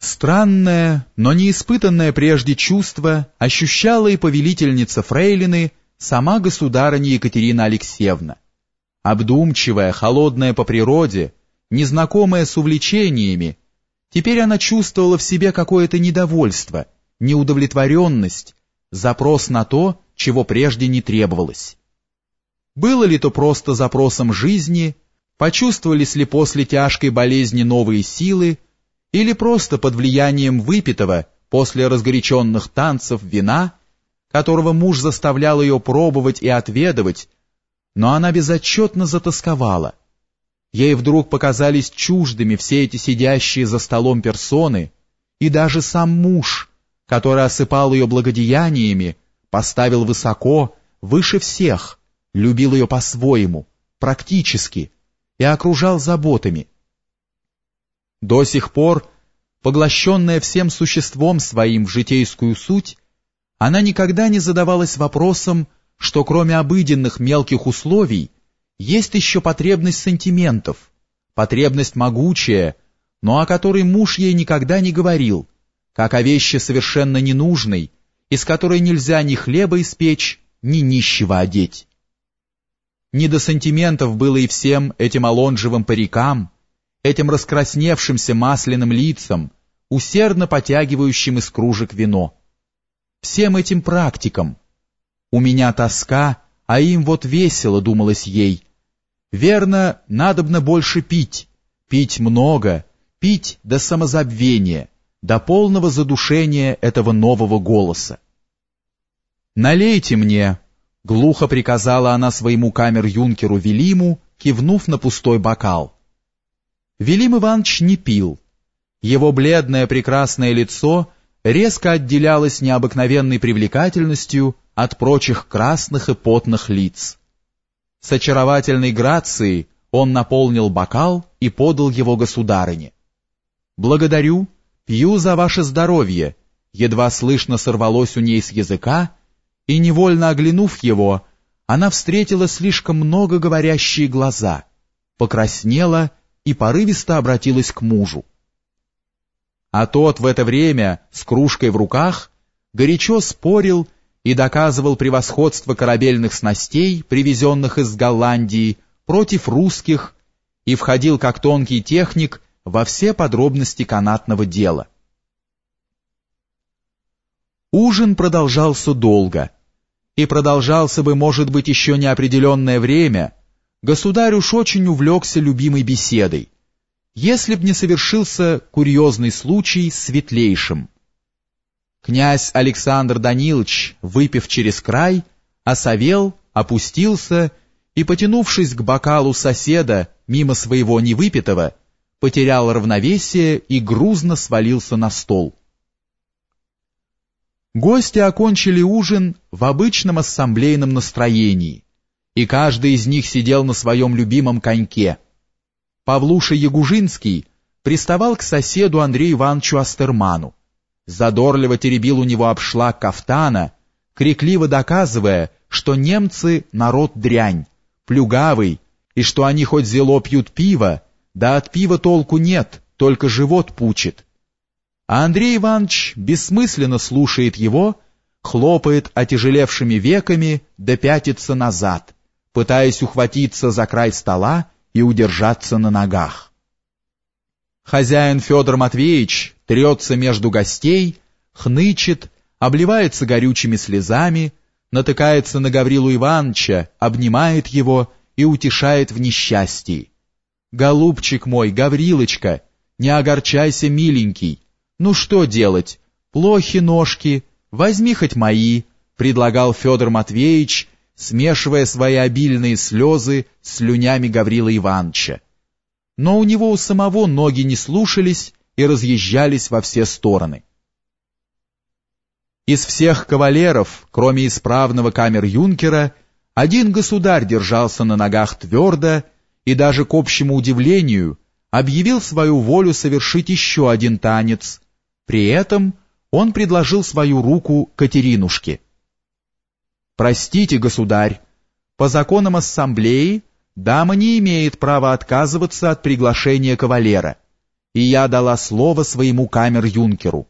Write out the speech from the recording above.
Странное, но не испытанное прежде чувство ощущала и повелительница Фрейлины, сама государыня Екатерина Алексеевна. Обдумчивая, холодная по природе, незнакомая с увлечениями, теперь она чувствовала в себе какое-то недовольство, неудовлетворенность, запрос на то, чего прежде не требовалось. Было ли то просто запросом жизни, почувствовались ли после тяжкой болезни новые силы, или просто под влиянием выпитого после разгоряченных танцев вина, которого муж заставлял ее пробовать и отведывать, но она безотчетно затасковала. Ей вдруг показались чуждыми все эти сидящие за столом персоны, и даже сам муж, который осыпал ее благодеяниями, поставил высоко, выше всех, любил ее по-своему, практически, и окружал заботами, до сих пор, поглощенная всем существом своим в житейскую суть, она никогда не задавалась вопросом, что кроме обыденных мелких условий, есть еще потребность сантиментов, потребность могучая, но о которой муж ей никогда не говорил, как о вещи совершенно ненужной, из которой нельзя ни хлеба испечь, ни нищего одеть. Не до сантиментов было и всем этим алонжевым парикам, этим раскрасневшимся масляным лицам, усердно потягивающим из кружек вино. Всем этим практикам. У меня тоска, а им вот весело, думалось ей. Верно, надобно больше пить, пить много, пить до самозабвения, до полного задушения этого нового голоса. «Налейте мне», — глухо приказала она своему камер-юнкеру Велиму, кивнув на пустой бокал. Велим Иванович не пил. Его бледное прекрасное лицо резко отделялось необыкновенной привлекательностью от прочих красных и потных лиц. С очаровательной грацией он наполнил бокал и подал его государыне. «Благодарю, пью за ваше здоровье», едва слышно сорвалось у ней с языка, и, невольно оглянув его, она встретила слишком много говорящие глаза, покраснела и порывисто обратилась к мужу. А тот в это время с кружкой в руках горячо спорил и доказывал превосходство корабельных снастей, привезенных из Голландии, против русских, и входил как тонкий техник во все подробности канатного дела. Ужин продолжался долго, и продолжался бы, может быть, еще неопределенное время, государь уж очень увлекся любимой беседой, если б не совершился курьезный случай с светлейшим. Князь Александр Данилович, выпив через край, осовел, опустился и, потянувшись к бокалу соседа мимо своего невыпитого, потерял равновесие и грузно свалился на стол. Гости окончили ужин в обычном ассамблейном настроении — и каждый из них сидел на своем любимом коньке. Павлуша Ягужинский приставал к соседу Андрею Ивановичу Астерману, задорливо теребил у него обшлаг кафтана, крикливо доказывая, что немцы — народ дрянь, плюгавый, и что они хоть зело пьют пиво, да от пива толку нет, только живот пучит. А Андрей Иванович бессмысленно слушает его, хлопает отяжелевшими веками да пятится назад — пытаясь ухватиться за край стола и удержаться на ногах. Хозяин Федор Матвеевич трется между гостей, хнычет, обливается горючими слезами, натыкается на Гаврилу Ивановича, обнимает его и утешает в несчастье. «Голубчик мой, Гаврилочка, не огорчайся, миленький. Ну что делать? Плохи ножки, возьми хоть мои», предлагал Федор Матвеевич, смешивая свои обильные слезы с слюнями Гаврила Ивановича. Но у него у самого ноги не слушались и разъезжались во все стороны. Из всех кавалеров, кроме исправного камер-юнкера, один государь держался на ногах твердо и даже к общему удивлению объявил свою волю совершить еще один танец. При этом он предложил свою руку Катеринушке. Простите, государь, по законам ассамблеи дама не имеет права отказываться от приглашения кавалера, и я дала слово своему камер-юнкеру.